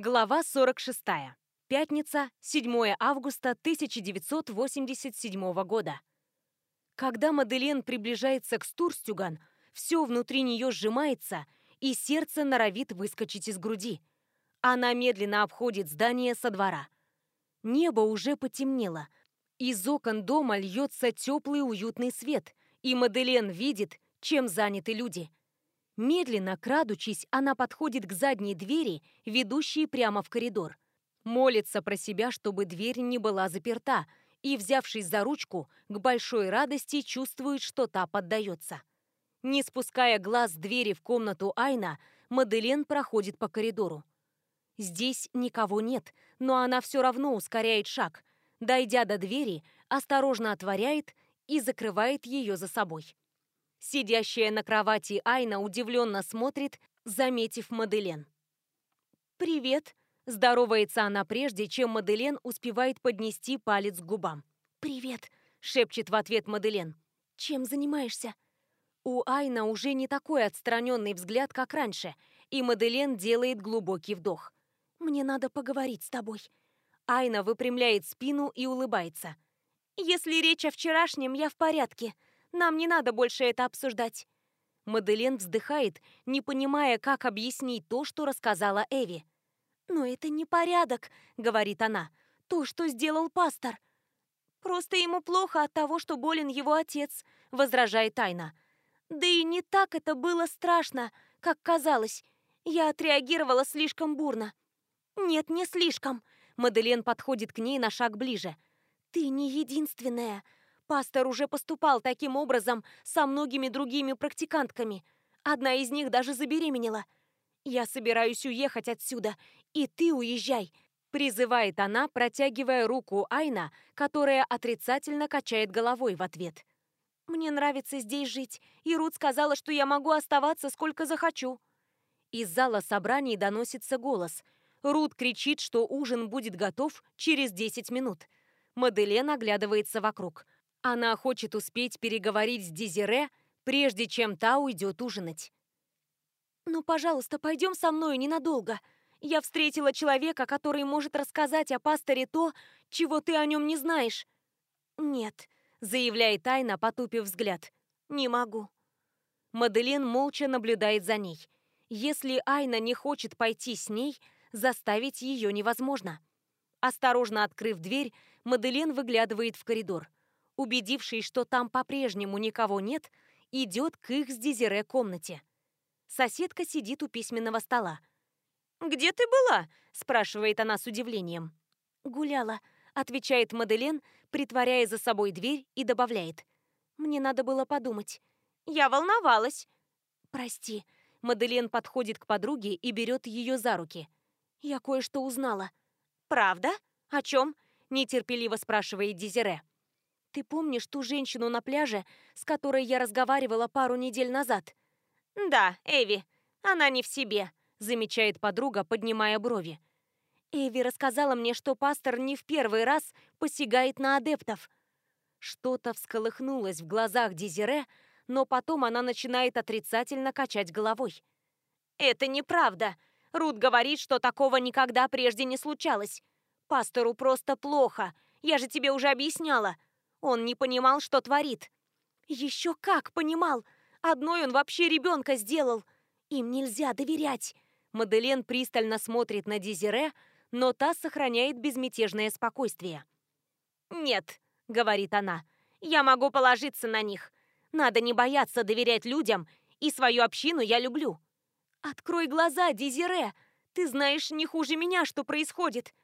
Глава 46. Пятница, 7 августа 1987 года. Когда Маделен приближается к Стурстюган, все внутри нее сжимается, и сердце норовит выскочить из груди. Она медленно обходит здание со двора. Небо уже потемнело. Из окон дома льется теплый уютный свет, и Маделен видит, чем заняты люди – Медленно, крадучись, она подходит к задней двери, ведущей прямо в коридор. Молится про себя, чтобы дверь не была заперта, и, взявшись за ручку, к большой радости чувствует, что та поддается. Не спуская глаз двери в комнату Айна, Маделен проходит по коридору. Здесь никого нет, но она все равно ускоряет шаг. Дойдя до двери, осторожно отворяет и закрывает ее за собой. Сидящая на кровати Айна удивленно смотрит, заметив Маделен. «Привет!» – здоровается она прежде, чем Маделен успевает поднести палец к губам. «Привет!» – шепчет в ответ Маделен. «Чем занимаешься?» У Айна уже не такой отстраненный взгляд, как раньше, и Маделен делает глубокий вдох. «Мне надо поговорить с тобой». Айна выпрямляет спину и улыбается. «Если речь о вчерашнем, я в порядке», нам не надо больше это обсуждать». Маделен вздыхает, не понимая, как объяснить то, что рассказала Эви. «Но это не порядок», — говорит она. «То, что сделал пастор». «Просто ему плохо от того, что болен его отец», — возражает Тайна. «Да и не так это было страшно, как казалось. Я отреагировала слишком бурно». «Нет, не слишком». Маделен подходит к ней на шаг ближе. «Ты не единственная. Пастор уже поступал таким образом со многими другими практикантками. Одна из них даже забеременела. «Я собираюсь уехать отсюда, и ты уезжай», — призывает она, протягивая руку Айна, которая отрицательно качает головой в ответ. «Мне нравится здесь жить, и Рут сказала, что я могу оставаться сколько захочу». Из зала собраний доносится голос. Рут кричит, что ужин будет готов через 10 минут. Маделен оглядывается вокруг — она хочет успеть переговорить с Дезире, прежде чем та уйдет ужинать. «Ну, пожалуйста, пойдем со мной ненадолго. Я встретила человека, который может рассказать о пасторе то, чего ты о нем не знаешь». «Нет», — заявляет Тайна, потупив взгляд. «Не могу». Маделин молча наблюдает за ней. Если Айна не хочет пойти с ней, заставить ее невозможно. Осторожно открыв дверь, Маделин выглядывает в коридор убедившись, что там по-прежнему никого нет, идет к их с Дезире комнате. Соседка сидит у письменного стола. «Где ты была?» – спрашивает она с удивлением. «Гуляла», – отвечает Маделен, притворяя за собой дверь и добавляет. «Мне надо было подумать». «Я волновалась». «Прости». Маделен подходит к подруге и берет ее за руки. «Я кое-что узнала». «Правда? О чем?» – нетерпеливо спрашивает Дезире. Ты помнишь ту женщину на пляже, с которой я разговаривала пару недель назад? Да, Эви. Она не в себе, замечает подруга, поднимая брови. Эви рассказала мне, что пастор не в первый раз посягает на адептов. Что-то всколыхнулось в глазах Дезире, но потом она начинает отрицательно качать головой. «Это неправда. Рут говорит, что такого никогда прежде не случалось. Пастору просто плохо. Я же тебе уже объясняла. Он не понимал, что творит. Еще как понимал! Одной он вообще ребенка сделал. Им нельзя доверять. Маделен пристально смотрит на Дезире, но та сохраняет безмятежное спокойствие. «Нет», — говорит она, — «я могу положиться на них. Надо не бояться доверять людям, и свою общину я люблю». «Открой глаза, Дезире! Ты знаешь не хуже меня, что происходит!»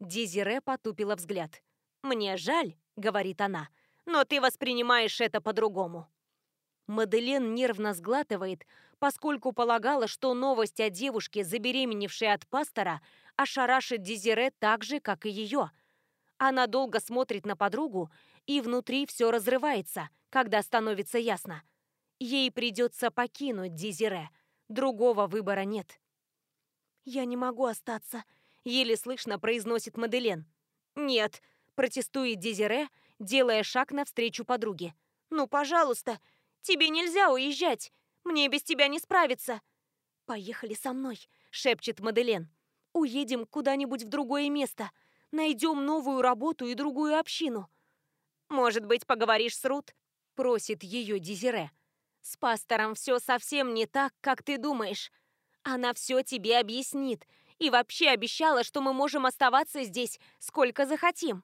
Дезире потупила взгляд. «Мне жаль, — говорит она, — «но ты воспринимаешь это по-другому». Маделен нервно сглатывает, поскольку полагала, что новость о девушке, забеременевшей от пастора, ошарашит Дезире так же, как и ее. Она долго смотрит на подругу, и внутри все разрывается, когда становится ясно. Ей придется покинуть Дезире. Другого выбора нет. «Я не могу остаться», — еле слышно произносит Маделен. «Нет», Протестует Дезире, делая шаг навстречу подруге. «Ну, пожалуйста, тебе нельзя уезжать. Мне без тебя не справиться». «Поехали со мной», — шепчет Маделен. Уедем куда-нибудь в другое место. Найдем новую работу и другую общину. Может быть, поговоришь с Рут? Просит ее Дезире. С пастором все совсем не так, как ты думаешь. Она все тебе объяснит. И вообще обещала, что мы можем оставаться здесь, сколько захотим.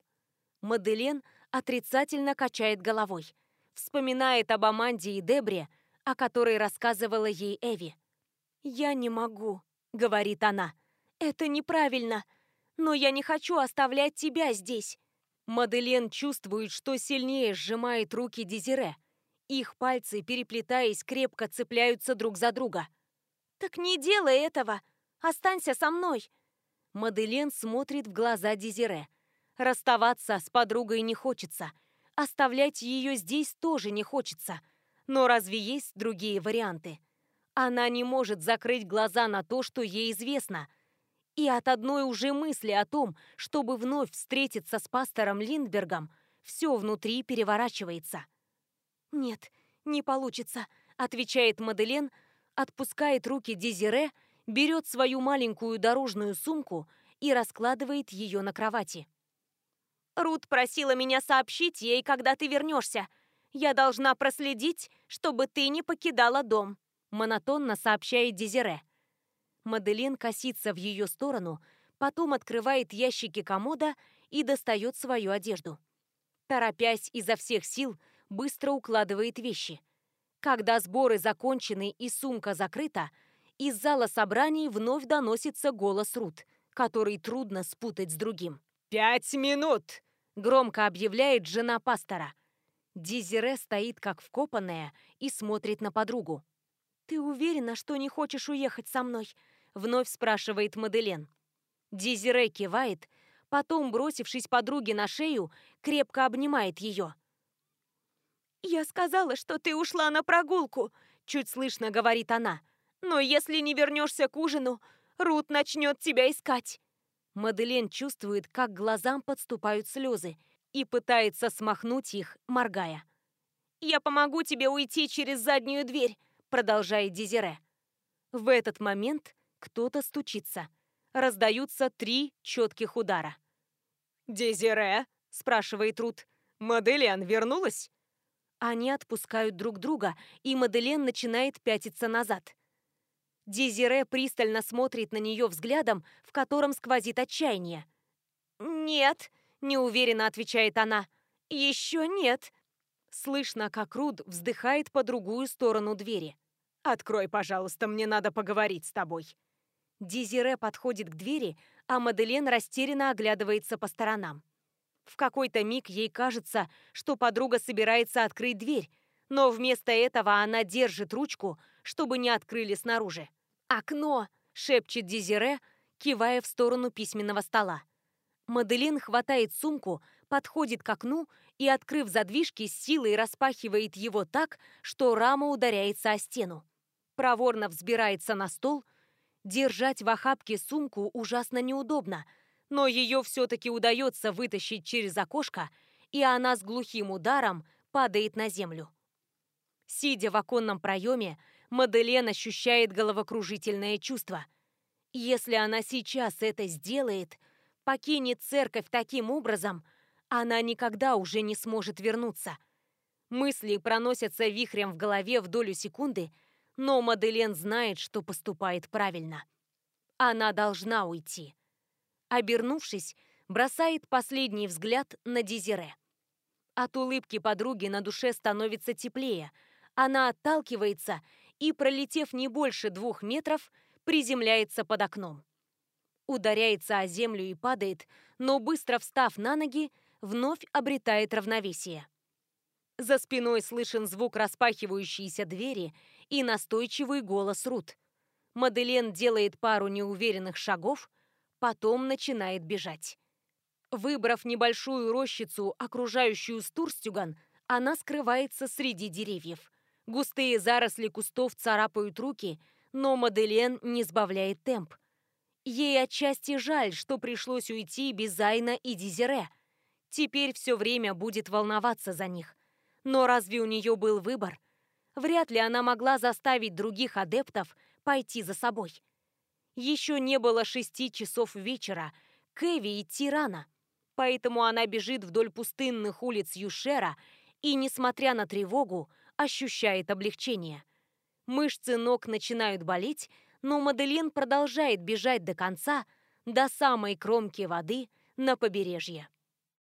Маделен отрицательно качает головой. Вспоминает об Аманде и Дебре, о которой рассказывала ей Эви. «Я не могу», — говорит она. «Это неправильно. Но я не хочу оставлять тебя здесь». Маделен чувствует, что сильнее сжимает руки Дезире. Их пальцы, переплетаясь, крепко цепляются друг за друга. «Так не делай этого! Останься со мной!» Маделен смотрит в глаза Дезире. Расставаться с подругой не хочется. Оставлять ее здесь тоже не хочется. Но разве есть другие варианты? Она не может закрыть глаза на то, что ей известно. И от одной уже мысли о том, чтобы вновь встретиться с пастором Линдбергом, все внутри переворачивается. «Нет, не получится», — отвечает Маделен, отпускает руки Дезире, берет свою маленькую дорожную сумку и раскладывает ее на кровати. «Рут просила меня сообщить ей, когда ты вернешься. Я должна проследить, чтобы ты не покидала дом», — монотонно сообщает Дезире. Маделин косится в ее сторону, потом открывает ящики комода и достает свою одежду. Торопясь изо всех сил, быстро укладывает вещи. Когда сборы закончены и сумка закрыта, из зала собраний вновь доносится голос Рут, который трудно спутать с другим. «Пять минут!» — громко объявляет жена пастора. Дизире стоит как вкопанная и смотрит на подругу. «Ты уверена, что не хочешь уехать со мной?» — вновь спрашивает Маделен. Дизире кивает, потом, бросившись подруге на шею, крепко обнимает ее. «Я сказала, что ты ушла на прогулку», — чуть слышно говорит она. «Но если не вернешься к ужину, Рут начнет тебя искать». Маделен чувствует, как глазам подступают слезы, и пытается смахнуть их, моргая. «Я помогу тебе уйти через заднюю дверь», — продолжает Дезире. В этот момент кто-то стучится. Раздаются три четких удара. «Дезире?» — спрашивает Рут. «Маделен вернулась?» Они отпускают друг друга, и Маделен начинает пятиться назад. Дезире пристально смотрит на нее взглядом, в котором сквозит отчаяние. «Нет», — неуверенно отвечает она. «Еще нет». Слышно, как Руд вздыхает по другую сторону двери. «Открой, пожалуйста, мне надо поговорить с тобой». Дезире подходит к двери, а Маделен растерянно оглядывается по сторонам. В какой-то миг ей кажется, что подруга собирается открыть дверь, но вместо этого она держит ручку, чтобы не открыли снаружи. «Окно!» — шепчет Дезире, кивая в сторону письменного стола. Маделин хватает сумку, подходит к окну и, открыв задвижки, с силой распахивает его так, что рама ударяется о стену. Проворно взбирается на стол. Держать в охапке сумку ужасно неудобно — но ее все-таки удается вытащить через окошко, и она с глухим ударом падает на землю. Сидя в оконном проеме, Маделен ощущает головокружительное чувство. Если она сейчас это сделает, покинет церковь таким образом, она никогда уже не сможет вернуться. Мысли проносятся вихрем в голове в долю секунды, но Маделен знает, что поступает правильно. Она должна уйти. Обернувшись, бросает последний взгляд на Дезире. От улыбки подруги на душе становится теплее. Она отталкивается и, пролетев не больше двух метров, приземляется под окном. Ударяется о землю и падает, но быстро встав на ноги, вновь обретает равновесие. За спиной слышен звук распахивающейся двери и настойчивый голос Рут. Маделен делает пару неуверенных шагов, потом начинает бежать. Выбрав небольшую рощицу, окружающую Стурстюган, она скрывается среди деревьев. Густые заросли кустов царапают руки, но Маделен не сбавляет темп. Ей отчасти жаль, что пришлось уйти без Зайна и Дизере. Теперь все время будет волноваться за них. Но разве у нее был выбор? Вряд ли она могла заставить других адептов пойти за собой. Еще не было шести часов вечера, Кэви идти рано, поэтому она бежит вдоль пустынных улиц Юшера и, несмотря на тревогу, ощущает облегчение. Мышцы ног начинают болеть, но Маделин продолжает бежать до конца, до самой кромки воды на побережье.